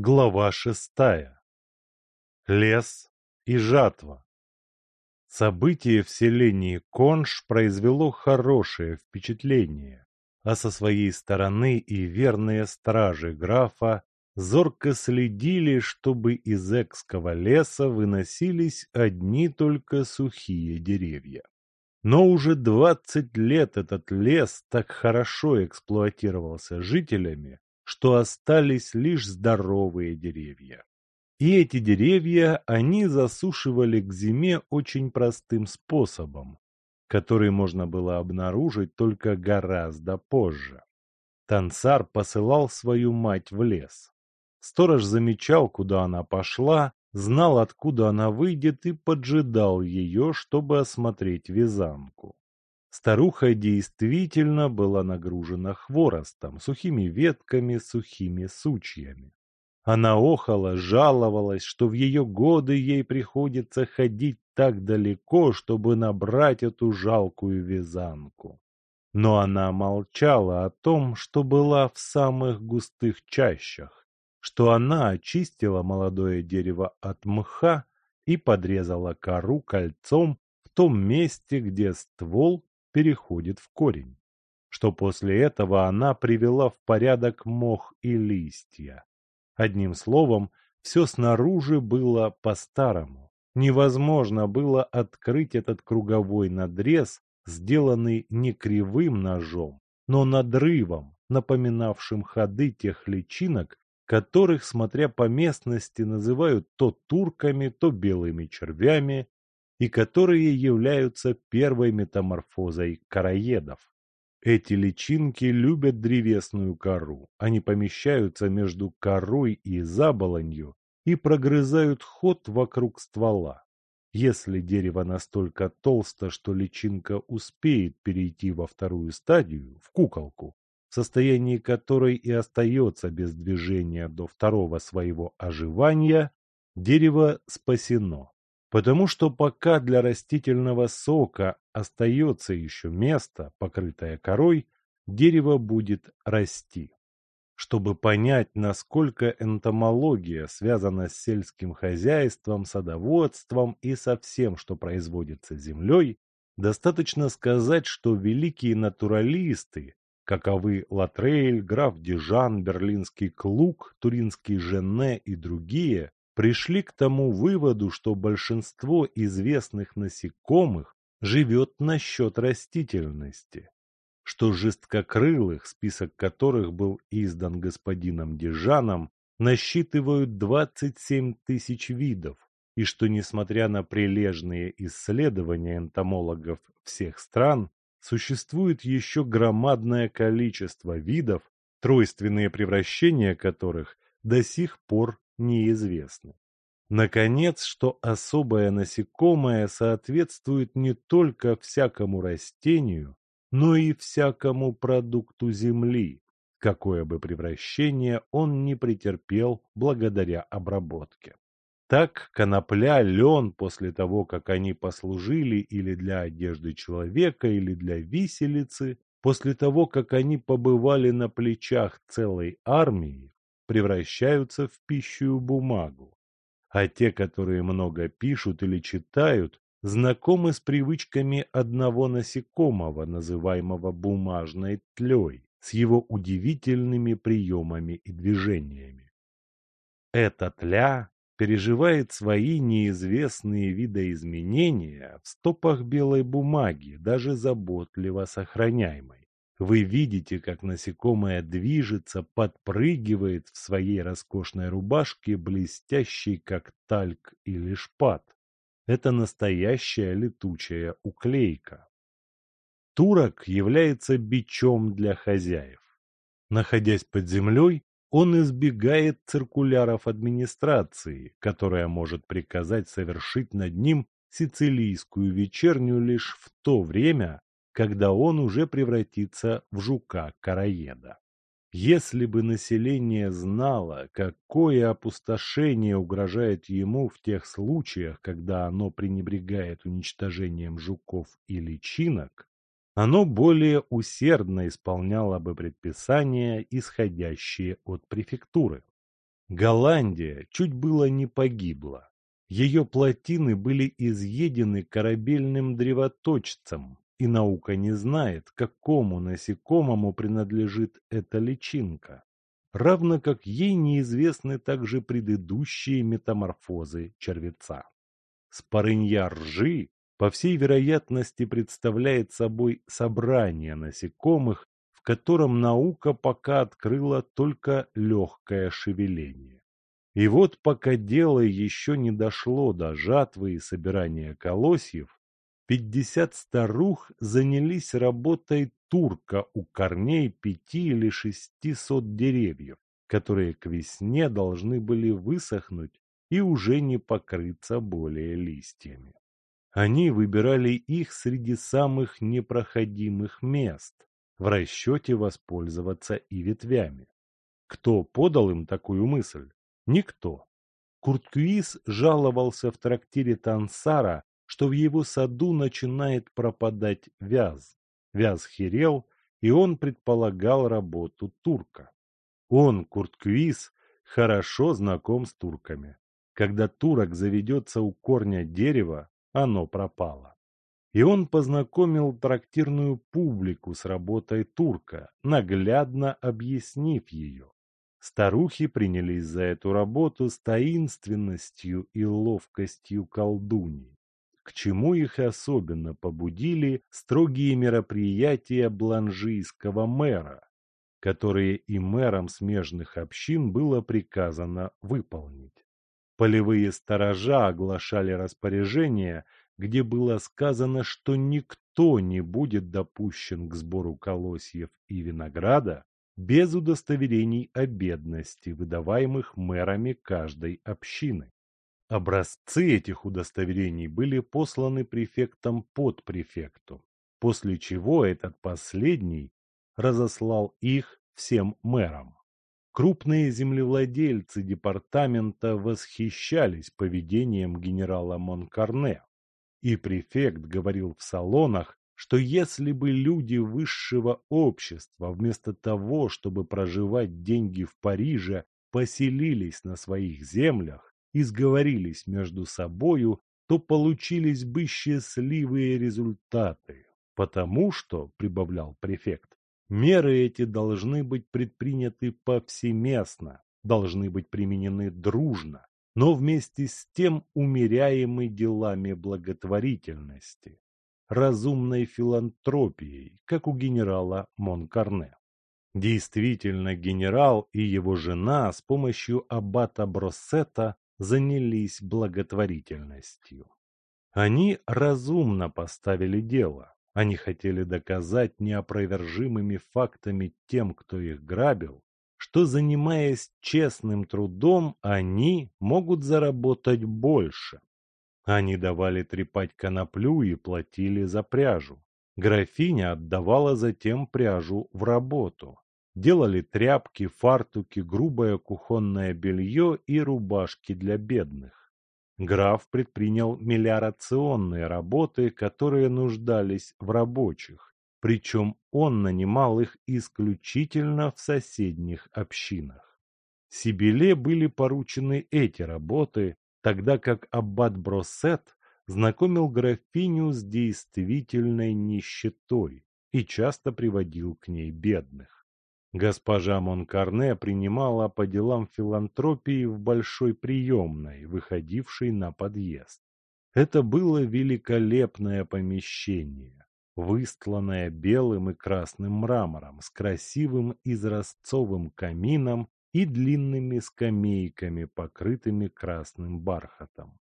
Глава шестая. Лес и жатва. Событие в селении Конш произвело хорошее впечатление, а со своей стороны и верные стражи графа зорко следили, чтобы из Экского леса выносились одни только сухие деревья. Но уже двадцать лет этот лес так хорошо эксплуатировался жителями, что остались лишь здоровые деревья. И эти деревья они засушивали к зиме очень простым способом, который можно было обнаружить только гораздо позже. Тансар посылал свою мать в лес. Сторож замечал, куда она пошла, знал, откуда она выйдет и поджидал ее, чтобы осмотреть вязанку. Старуха действительно была нагружена хворостом, сухими ветками, сухими сучьями. Она охала, жаловалась, что в ее годы ей приходится ходить так далеко, чтобы набрать эту жалкую вязанку. Но она молчала о том, что была в самых густых чащах, что она очистила молодое дерево от мха и подрезала кору кольцом в том месте, где ствол переходит в корень, что после этого она привела в порядок мох и листья. Одним словом, все снаружи было по-старому. Невозможно было открыть этот круговой надрез, сделанный не кривым ножом, но надрывом, напоминавшим ходы тех личинок, которых, смотря по местности, называют то турками, то белыми червями, и которые являются первой метаморфозой короедов. Эти личинки любят древесную кору. Они помещаются между корой и заболонью и прогрызают ход вокруг ствола. Если дерево настолько толсто, что личинка успеет перейти во вторую стадию, в куколку, в состоянии которой и остается без движения до второго своего оживания, дерево спасено. Потому что пока для растительного сока остается еще место, покрытое корой, дерево будет расти. Чтобы понять, насколько энтомология связана с сельским хозяйством, садоводством и со всем, что производится землей, достаточно сказать, что великие натуралисты, каковы Латрейль, граф Дижан, Берлинский Клук, Туринский Жене и другие, пришли к тому выводу, что большинство известных насекомых живет на счет растительности, что жесткокрылых, список которых был издан господином Дежаном, насчитывают 27 тысяч видов, и что, несмотря на прилежные исследования энтомологов всех стран, существует еще громадное количество видов, тройственные превращения которых до сих пор неизвестны. Наконец, что особое насекомое соответствует не только всякому растению, но и всякому продукту земли, какое бы превращение он не претерпел благодаря обработке. Так конопля, лен после того, как они послужили или для одежды человека, или для виселицы, после того, как они побывали на плечах целой армии, превращаются в пищу бумагу. А те, которые много пишут или читают, знакомы с привычками одного насекомого, называемого бумажной тлей, с его удивительными приемами и движениями. Эта тля переживает свои неизвестные видоизменения в стопах белой бумаги, даже заботливо сохраняемой. Вы видите, как насекомое движется, подпрыгивает в своей роскошной рубашке, блестящей, как тальк или шпат. Это настоящая летучая уклейка. Турок является бичом для хозяев. Находясь под землей, он избегает циркуляров администрации, которая может приказать совершить над ним сицилийскую вечерню лишь в то время, когда он уже превратится в жука-караеда. Если бы население знало, какое опустошение угрожает ему в тех случаях, когда оно пренебрегает уничтожением жуков и личинок, оно более усердно исполняло бы предписания, исходящие от префектуры. Голландия чуть было не погибла. Ее плотины были изъедены корабельным древоточцем, и наука не знает, какому насекомому принадлежит эта личинка, равно как ей неизвестны также предыдущие метаморфозы червеца. Спорынья ржи, по всей вероятности, представляет собой собрание насекомых, в котором наука пока открыла только легкое шевеление. И вот пока дело еще не дошло до жатвы и собирания колосьев, пятьдесят старух занялись работой турка у корней пяти или шести сот деревьев, которые к весне должны были высохнуть и уже не покрыться более листьями. Они выбирали их среди самых непроходимых мест, в расчете воспользоваться и ветвями. Кто подал им такую мысль? Никто. Курткюис жаловался в трактире Тансара, что в его саду начинает пропадать вяз. Вяз херел, и он предполагал работу турка. Он, Курткюис, хорошо знаком с турками. Когда турок заведется у корня дерева, оно пропало. И он познакомил трактирную публику с работой турка, наглядно объяснив ее. Старухи принялись за эту работу с таинственностью и ловкостью колдуньи, к чему их особенно побудили строгие мероприятия бланжийского мэра, которые и мэрам смежных общин было приказано выполнить. Полевые сторожа оглашали распоряжение, где было сказано, что никто не будет допущен к сбору колосьев и винограда, без удостоверений о бедности, выдаваемых мэрами каждой общины. Образцы этих удостоверений были посланы префектом под префекту, после чего этот последний разослал их всем мэрам. Крупные землевладельцы департамента восхищались поведением генерала Монкарне, и префект говорил в салонах, что если бы люди высшего общества вместо того, чтобы проживать деньги в Париже, поселились на своих землях и сговорились между собою, то получились бы счастливые результаты. Потому что, прибавлял префект, меры эти должны быть предприняты повсеместно, должны быть применены дружно, но вместе с тем умеряемы делами благотворительности разумной филантропией, как у генерала Монкарне. Действительно, генерал и его жена с помощью аббата Броссета занялись благотворительностью. Они разумно поставили дело. Они хотели доказать неопровержимыми фактами тем, кто их грабил, что, занимаясь честным трудом, они могут заработать больше. Они давали трепать коноплю и платили за пряжу. Графиня отдавала затем пряжу в работу. Делали тряпки, фартуки, грубое кухонное белье и рубашки для бедных. Граф предпринял мелиорационные работы, которые нуждались в рабочих, причем он нанимал их исключительно в соседних общинах. Сибиле были поручены эти работы, тогда как аббат Броссет знакомил графиню с действительной нищетой и часто приводил к ней бедных. Госпожа Монкарне принимала по делам филантропии в большой приемной, выходившей на подъезд. Это было великолепное помещение, выстланное белым и красным мрамором, с красивым изразцовым камином и длинными скамейками, покрытыми красным бархатом.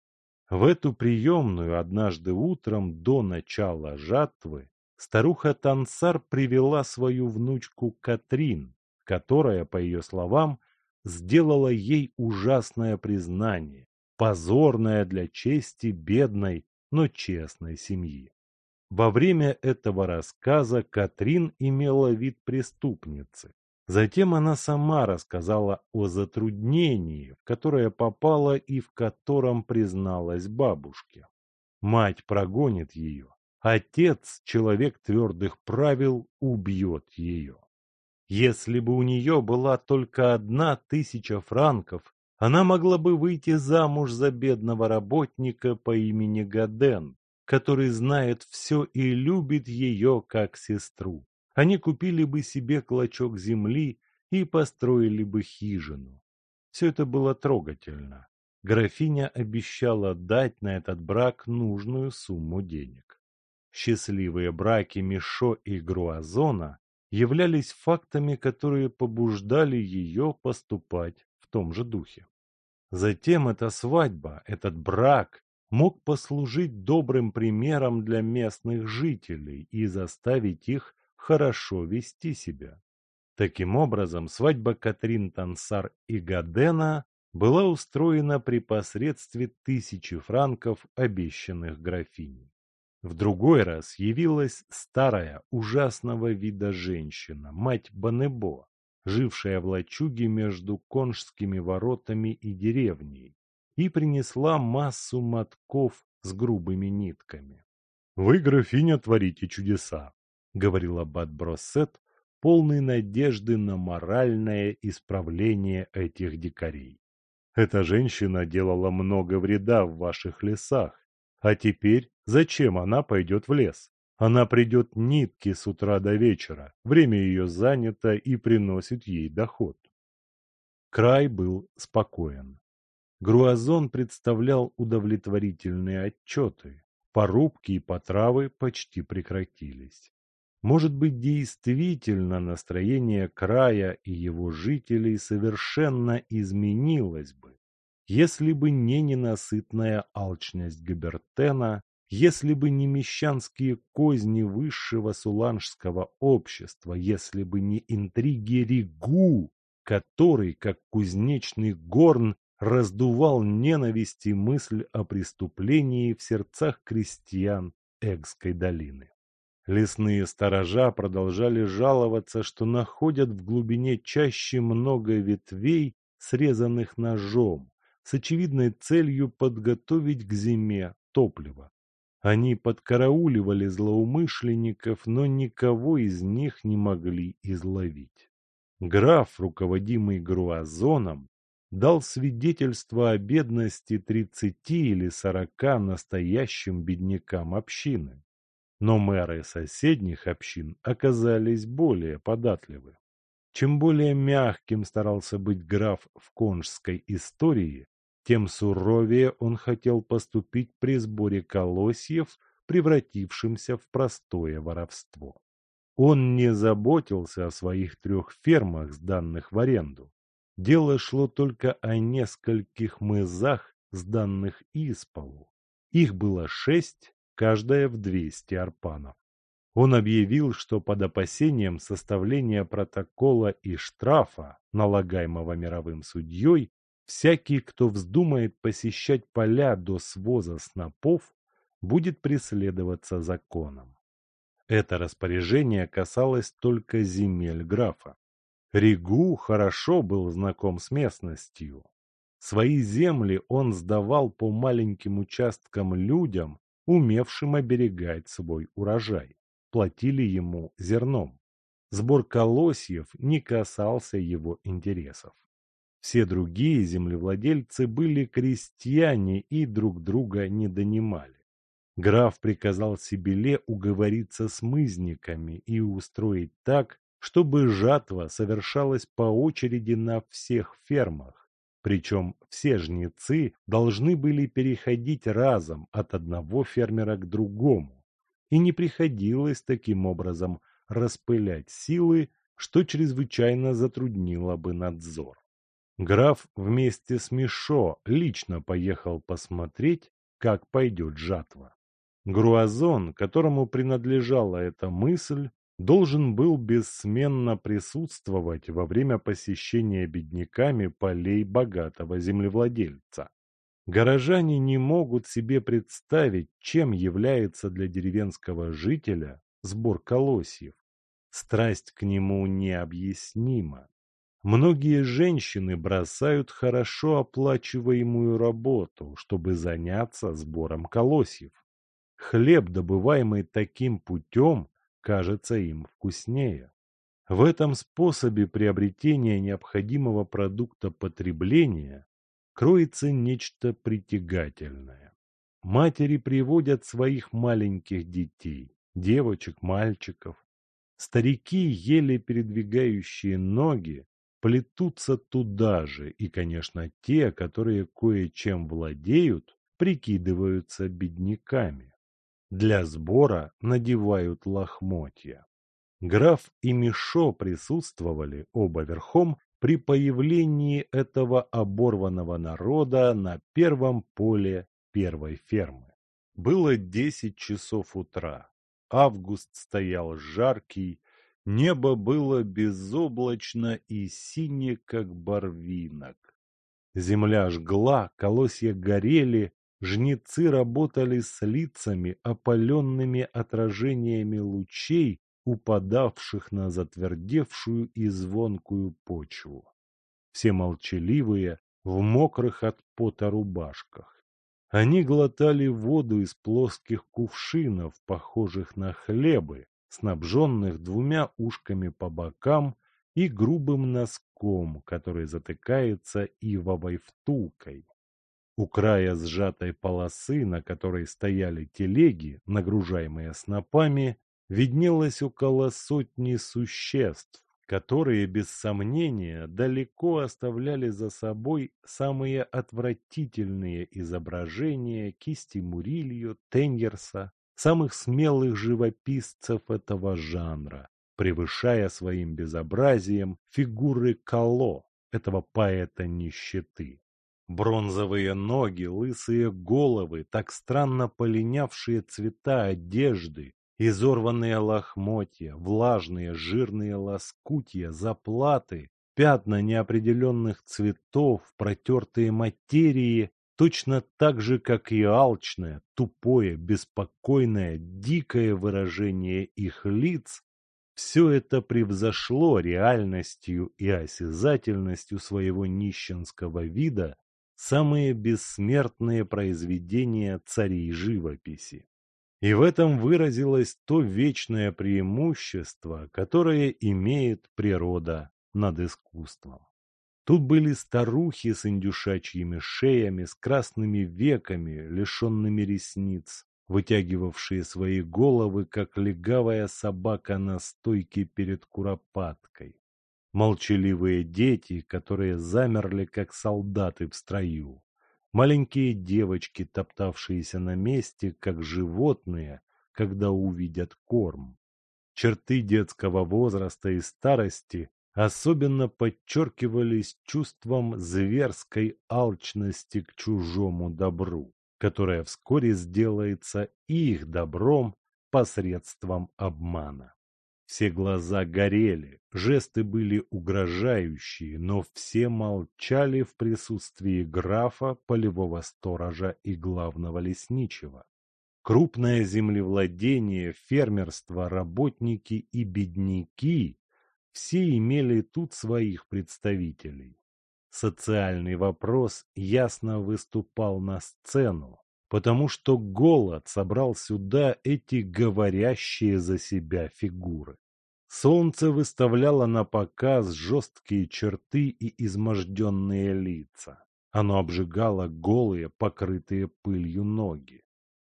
В эту приемную однажды утром до начала жатвы старуха Тансар привела свою внучку Катрин, которая, по ее словам, сделала ей ужасное признание, позорное для чести бедной, но честной семьи. Во время этого рассказа Катрин имела вид преступницы, Затем она сама рассказала о затруднении, в которое попала и в котором призналась бабушке. Мать прогонит ее. Отец, человек твердых правил, убьет ее. Если бы у нее была только одна тысяча франков, Она могла бы выйти замуж за бедного работника по имени Гаден, который знает все и любит ее как сестру. Они купили бы себе клочок земли и построили бы хижину. Все это было трогательно. Графиня обещала дать на этот брак нужную сумму денег. Счастливые браки Мишо и Груазона являлись фактами, которые побуждали ее поступать в том же духе. Затем эта свадьба, этот брак мог послужить добрым примером для местных жителей и заставить их хорошо вести себя. Таким образом, свадьба Катрин Тансар и Гадена была устроена при посредстве тысячи франков, обещанных графиней. В другой раз явилась старая, ужасного вида женщина, мать Банебо, жившая в лачуге между Конжскими воротами и деревней, и принесла массу мотков с грубыми нитками. «Вы, графиня, творите чудеса», — говорил аббат Броссет, полный надежды на моральное исправление этих дикарей. Эта женщина делала много вреда в ваших лесах, а теперь зачем она пойдет в лес? Она придет нитки с утра до вечера, время ее занято и приносит ей доход. Край был спокоен. Груазон представлял удовлетворительные отчеты. Порубки и потравы почти прекратились. Может быть, действительно настроение края и его жителей совершенно изменилось бы, если бы не ненасытная алчность Габертена, если бы не мещанские козни высшего суланжского общества, если бы не интриги Ригу, который, как кузнечный горн, раздувал ненависть и мысль о преступлении в сердцах крестьян Эгской долины. Лесные сторожа продолжали жаловаться, что находят в глубине чаще много ветвей, срезанных ножом, с очевидной целью подготовить к зиме топливо. Они подкарауливали злоумышленников, но никого из них не могли изловить. Граф, руководимый Груазоном, дал свидетельство о бедности тридцати или сорока настоящим беднякам общины но мэры соседних общин оказались более податливы. Чем более мягким старался быть граф в конжской истории, тем суровее он хотел поступить при сборе колосьев, превратившимся в простое воровство. Он не заботился о своих трех фермах, сданных в аренду. Дело шло только о нескольких мызах, сданных из полу. Их было шесть, каждая в 200 арпанов. Он объявил, что под опасением составления протокола и штрафа, налагаемого мировым судьей, всякий, кто вздумает посещать поля до своза снопов, будет преследоваться законом. Это распоряжение касалось только земель графа. Ригу хорошо был знаком с местностью. Свои земли он сдавал по маленьким участкам людям, умевшим оберегать свой урожай, платили ему зерном. Сбор колосьев не касался его интересов. Все другие землевладельцы были крестьяне и друг друга не донимали. Граф приказал Сибиле уговориться с мызниками и устроить так, чтобы жатва совершалась по очереди на всех фермах, причем все жнецы должны были переходить разом от одного фермера к другому, и не приходилось таким образом распылять силы, что чрезвычайно затруднило бы надзор. Граф вместе с Мишо лично поехал посмотреть, как пойдет жатва. Груазон, которому принадлежала эта мысль, должен был бессменно присутствовать во время посещения бедняками полей богатого землевладельца. Горожане не могут себе представить, чем является для деревенского жителя сбор колосьев. Страсть к нему необъяснима. Многие женщины бросают хорошо оплачиваемую работу, чтобы заняться сбором колосьев. Хлеб, добываемый таким путем, кажется им вкуснее. В этом способе приобретения необходимого продукта потребления кроется нечто притягательное. Матери приводят своих маленьких детей, девочек, мальчиков. Старики, еле передвигающие ноги, плетутся туда же, и, конечно, те, которые кое-чем владеют, прикидываются бедняками. Для сбора надевают лохмотья. Граф и Мишо присутствовали оба верхом при появлении этого оборванного народа на первом поле первой фермы. Было десять часов утра. Август стоял жаркий, небо было безоблачно и сине, как барвинок. Земля жгла, колосья горели, жнецы работали с лицами, опаленными отражениями лучей, упадавших на затвердевшую и звонкую почву. Все молчаливые, в мокрых от пота рубашках. Они глотали воду из плоских кувшинов, похожих на хлебы, снабженных двумя ушками по бокам и грубым носком, который затыкается ивовой втулкой. У края сжатой полосы, на которой стояли телеги, нагружаемые снопами, виднелось около сотни существ, которые, без сомнения, далеко оставляли за собой самые отвратительные изображения кисти Мурильо, Теньерса, самых смелых живописцев этого жанра, превышая своим безобразием фигуры Кало, этого поэта нищеты. Бронзовые ноги, лысые головы, так странно полинявшие цвета одежды, Изорванные лохмотья, влажные жирные лоскутья, заплаты, пятна неопределенных цветов, протертые материи, точно так же, как и алчное, тупое, беспокойное, дикое выражение их лиц, все это превзошло реальностью и осязательностью своего нищенского вида самые бессмертные произведения царей живописи. И в этом выразилось то вечное преимущество, которое имеет природа над искусством. Тут были старухи с индюшачьими шеями, с красными веками, лишенными ресниц, вытягивавшие свои головы, как легавая собака на стойке перед куропаткой. Молчаливые дети, которые замерли, как солдаты в строю маленькие девочки, топтавшиеся на месте, как животные, когда увидят корм. Черты детского возраста и старости особенно подчеркивались чувством зверской алчности к чужому добру, которое вскоре сделается их добром посредством обмана. Все глаза горели, жесты были угрожающие, но все молчали в присутствии графа, полевого сторожа и главного лесничего. Крупное землевладение, фермерство, работники и бедняки – все имели тут своих представителей. Социальный вопрос ясно выступал на сцену, потому что голод собрал сюда эти говорящие за себя фигуры. Солнце выставляло на показ жесткие черты и изможденные лица. Оно обжигало голые, покрытые пылью ноги.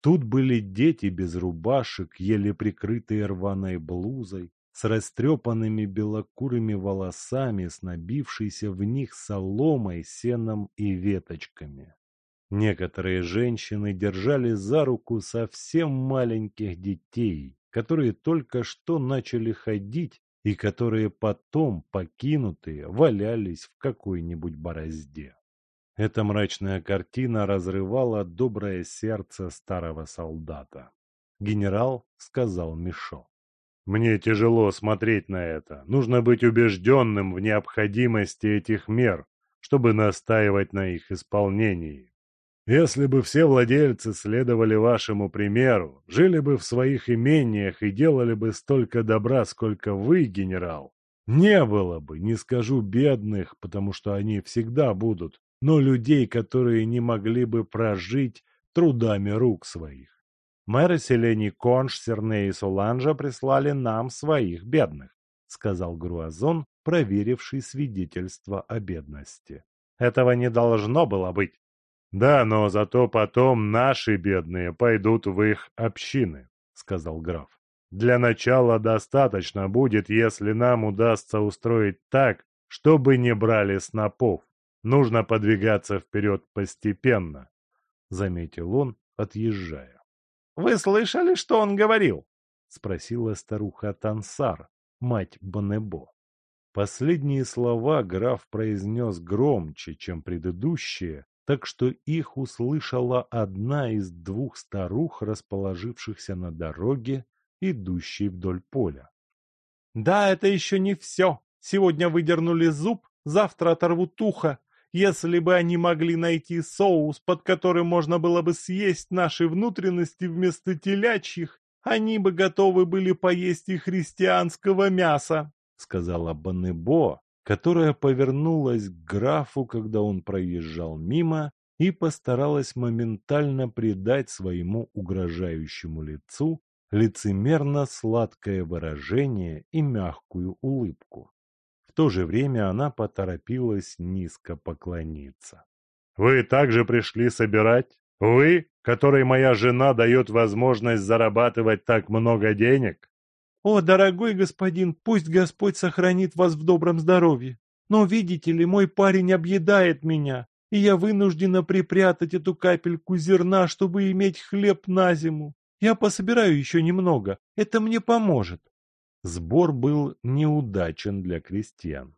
Тут были дети без рубашек, еле прикрытые рваной блузой, с растрепанными белокурыми волосами, с набившейся в них соломой, сеном и веточками. Некоторые женщины держали за руку совсем маленьких детей, которые только что начали ходить и которые потом, покинутые, валялись в какой-нибудь борозде. Эта мрачная картина разрывала доброе сердце старого солдата. Генерал сказал Мишо. «Мне тяжело смотреть на это. Нужно быть убежденным в необходимости этих мер, чтобы настаивать на их исполнении. Если бы все владельцы следовали вашему примеру, жили бы в своих имениях и делали бы столько добра, сколько вы, генерал, не было бы, не скажу бедных, потому что они всегда будут, но людей, которые не могли бы прожить трудами рук своих. Мэры селений Конш, Серне и Соланжа прислали нам своих бедных, сказал Груазон, проверивший свидетельство о бедности. Этого не должно было быть. Да, но зато потом наши бедные пойдут в их общины, сказал граф. Для начала достаточно будет, если нам удастся устроить так, чтобы не брали снопов. Нужно подвигаться вперед постепенно, заметил он, отъезжая. Вы слышали, что он говорил? спросила старуха Тансар, мать Бонебо. Последние слова граф произнес громче, чем предыдущие, так что их услышала одна из двух старух, расположившихся на дороге, идущей вдоль поля. «Да, это еще не все. Сегодня выдернули зуб, завтра оторвут ухо. Если бы они могли найти соус, под которым можно было бы съесть наши внутренности вместо телячьих, они бы готовы были поесть и христианского мяса сказала Банебо, которая повернулась к графу, когда он проезжал мимо, и постаралась моментально придать своему угрожающему лицу лицемерно сладкое выражение и мягкую улыбку. В то же время она поторопилась низко поклониться. «Вы также пришли собирать? Вы, которой моя жена дает возможность зарабатывать так много денег?» «О, дорогой господин, пусть Господь сохранит вас в добром здоровье. Но, видите ли, мой парень объедает меня, и я вынуждена припрятать эту капельку зерна, чтобы иметь хлеб на зиму. Я пособираю еще немного, это мне поможет». Сбор был неудачен для крестьян.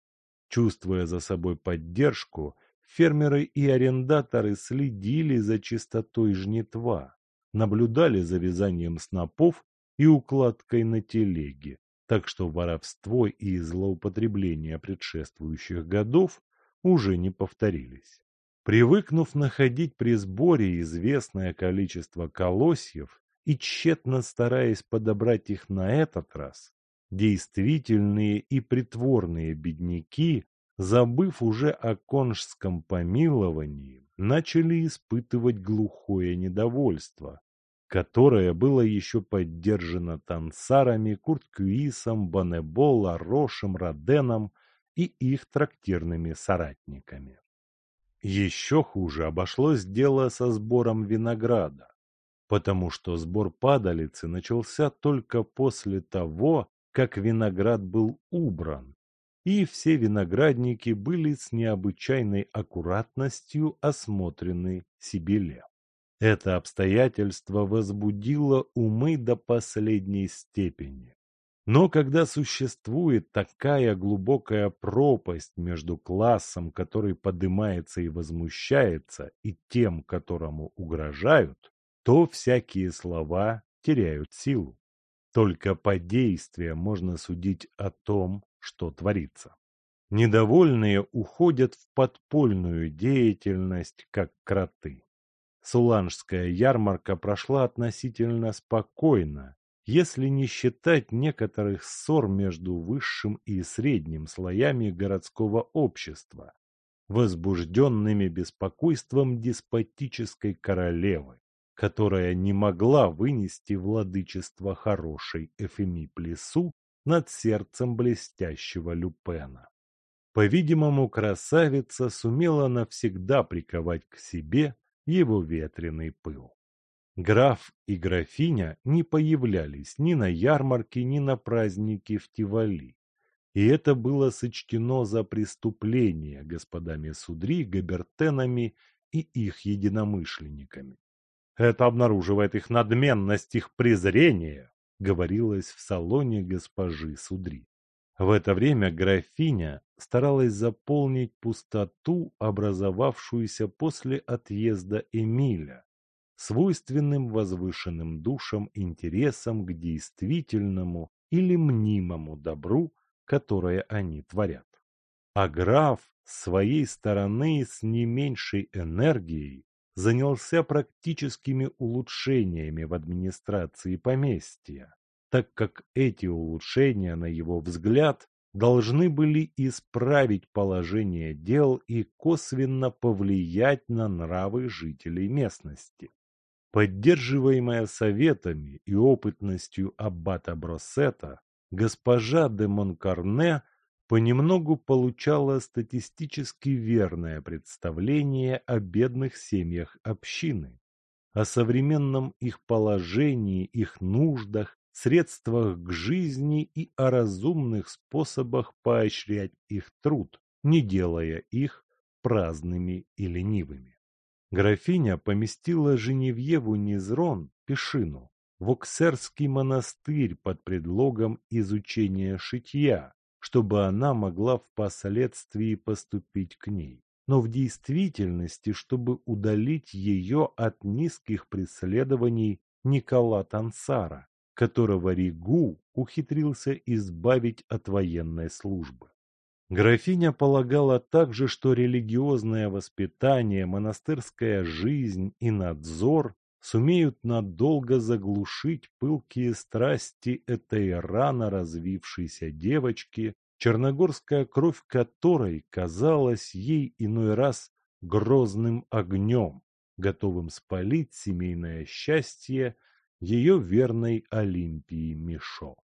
Чувствуя за собой поддержку, фермеры и арендаторы следили за чистотой жнитва, наблюдали за вязанием снопов и укладкой на телеге, так что воровство и злоупотребления предшествующих годов уже не повторились. Привыкнув находить при сборе известное количество колосьев и тщетно стараясь подобрать их на этот раз, действительные и притворные бедняки, забыв уже о конжском помиловании, начали испытывать глухое недовольство, которое было еще поддержано танцарами, Курткюисом, Банебола, Рошем, Роденом и их трактирными соратниками. Еще хуже обошлось дело со сбором винограда, потому что сбор падалицы начался только после того, как виноград был убран, и все виноградники были с необычайной аккуратностью осмотрены Сибиле. Это обстоятельство возбудило умы до последней степени. Но когда существует такая глубокая пропасть между классом, который поднимается и возмущается, и тем, которому угрожают, то всякие слова теряют силу. Только по действиям можно судить о том, что творится. Недовольные уходят в подпольную деятельность, как кроты. Суланжская ярмарка прошла относительно спокойно, если не считать некоторых ссор между высшим и средним слоями городского общества, возбужденными беспокойством деспотической королевы, которая не могла вынести владычество хорошей Эфеми Плесу над сердцем блестящего Люпена. По-видимому, красавица сумела навсегда приковать к себе его ветреный пыл. Граф и графиня не появлялись ни на ярмарке, ни на празднике в Тивали. И это было сочтено за преступление господами Судри, Габертенами и их единомышленниками. Это обнаруживает их надменность, их презрение, говорилось в салоне госпожи Судри. В это время графиня старалась заполнить пустоту, образовавшуюся после отъезда Эмиля, свойственным возвышенным душам интересом к действительному или мнимому добру, которое они творят. А граф с своей стороны с не меньшей энергией занялся практическими улучшениями в администрации поместья, так как эти улучшения, на его взгляд, должны были исправить положение дел и косвенно повлиять на нравы жителей местности. Поддерживаемая советами и опытностью аббата Броссета, госпожа де Монкарне понемногу получала статистически верное представление о бедных семьях общины, о современном их положении, их нуждах, средствах к жизни и о разумных способах поощрять их труд, не делая их праздными и ленивыми. Графиня поместила Женевьеву Низрон, Пешину, в Оксерский монастырь под предлогом изучения шитья, чтобы она могла впоследствии поступить к ней, но в действительности, чтобы удалить ее от низких преследований Никола Тансара, которого Ригу ухитрился избавить от военной службы. Графиня полагала также, что религиозное воспитание, монастырская жизнь и надзор сумеют надолго заглушить пылкие страсти этой рано развившейся девочки, черногорская кровь которой казалась ей иной раз грозным огнем, готовым спалить семейное счастье ее верной Олимпии Мишо.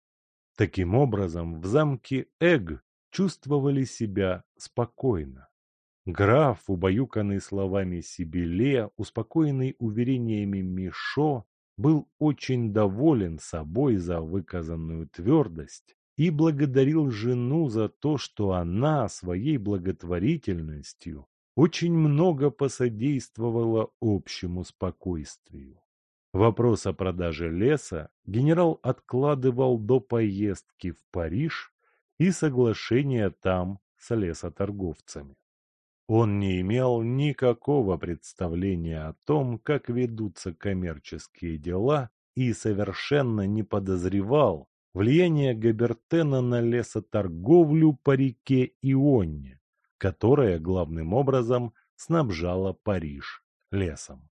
Таким образом, в замке Эг чувствовали себя спокойно. Граф, убаюканный словами Сибиле, успокоенный уверениями Мишо, был очень доволен собой за выказанную твердость и благодарил жену за то, что она своей благотворительностью очень много посодействовала общему спокойствию. Вопрос о продаже леса генерал откладывал до поездки в Париж и соглашения там с лесоторговцами. Он не имел никакого представления о том, как ведутся коммерческие дела, и совершенно не подозревал влияния Габертена на лесоторговлю по реке Ионне, которая главным образом снабжала Париж лесом.